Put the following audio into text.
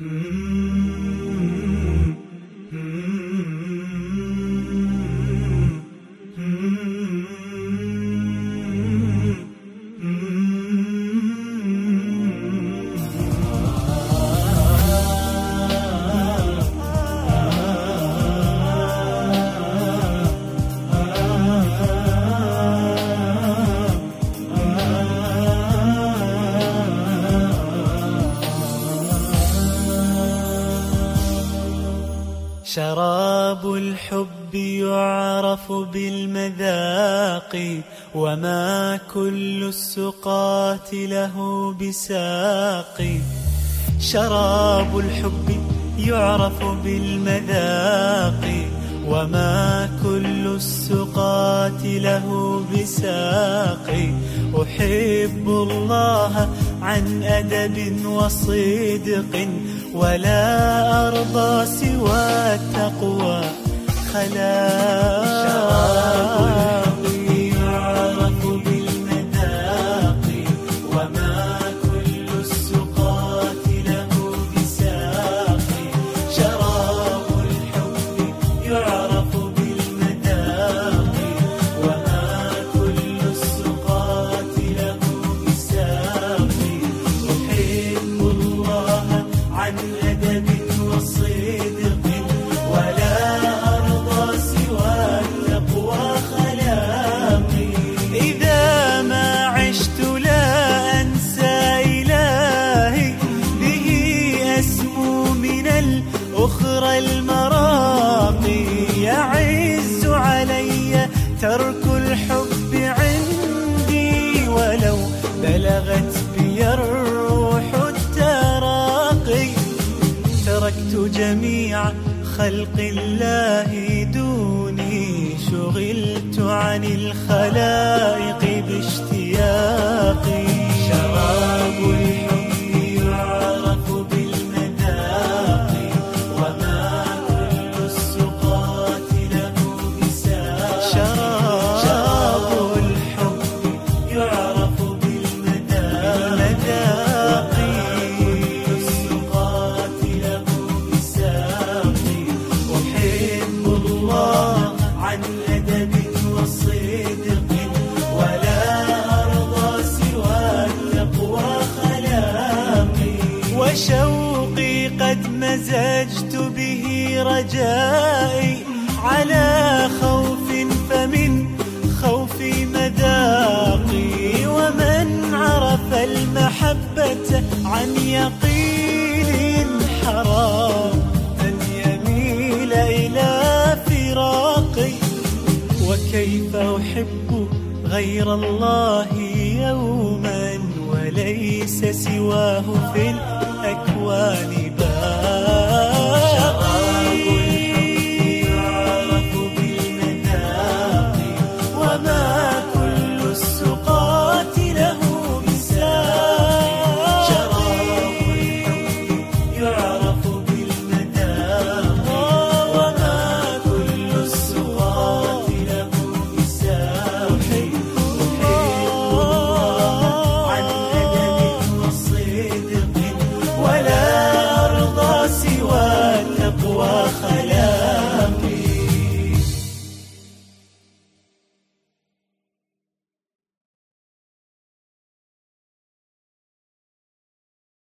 Mm-hmm. شراب الحب يعرف بالمذاق وما كل السقات له بساق. شراب الحب يعرف بالمذاق وما كل السقات له بساق. أحب الله عن أدب وصدق ولا أرضى سوى التقوى. خلاق المراقي يعز علي ترك الحب عندي ولو بلغت بي الروح التراقي. تركت جميع خلق الله دوني شغلت عن الخلائق باشتياقي. وشوقي قد مزجت به رجائي على خوف فمن خوفي مذاقي ومن عرف المحبة عن يقين حرام أن يميل إلى فراقي. وكيف أحب غير الله يوما وليس سواه في الأكوان